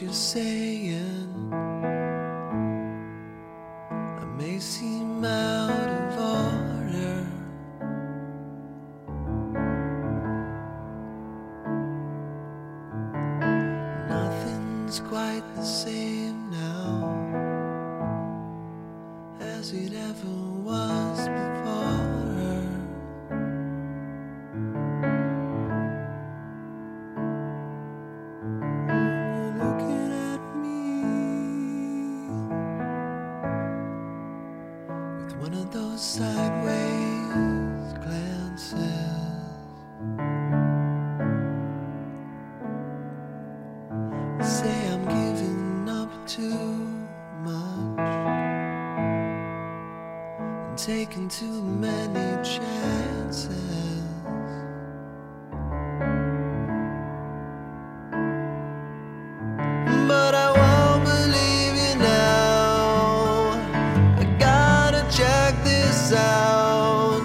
she's saying I may seem out of order. Nothing's quite the same now as it ever was those sideways glances. Say I'm giving up too much and taking too many chances. This out.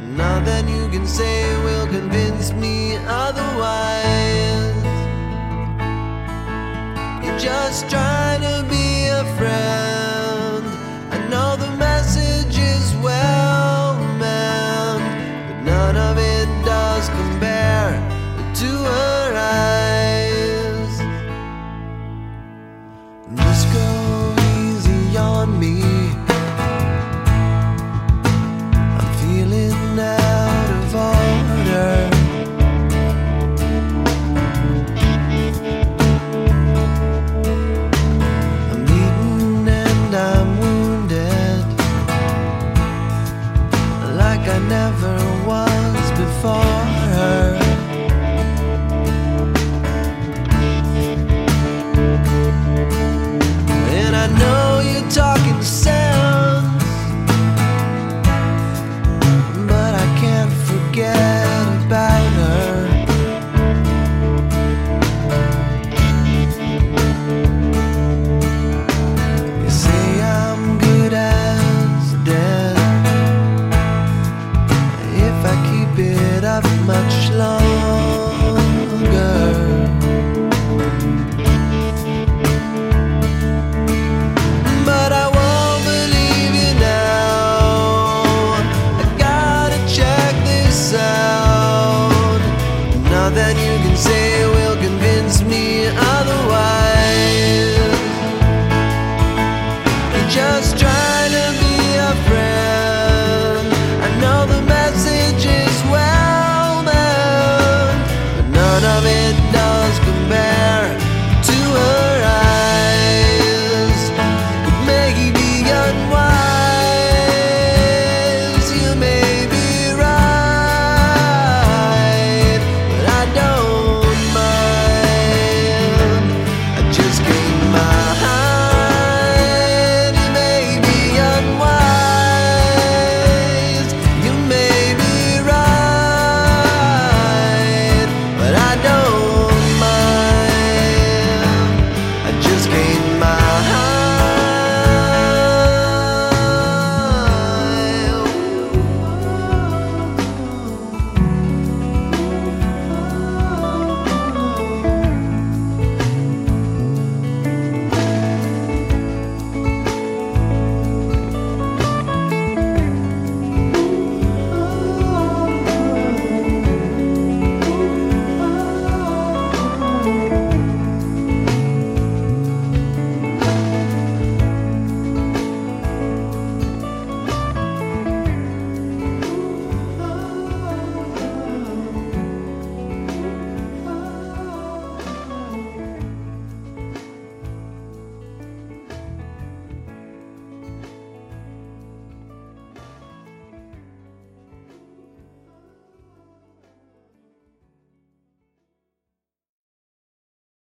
Nothing you can say will convince me otherwise. You're just trying to be a friend. I know the message is well meant, but none of it does compare to her eyes. Just go easy much love.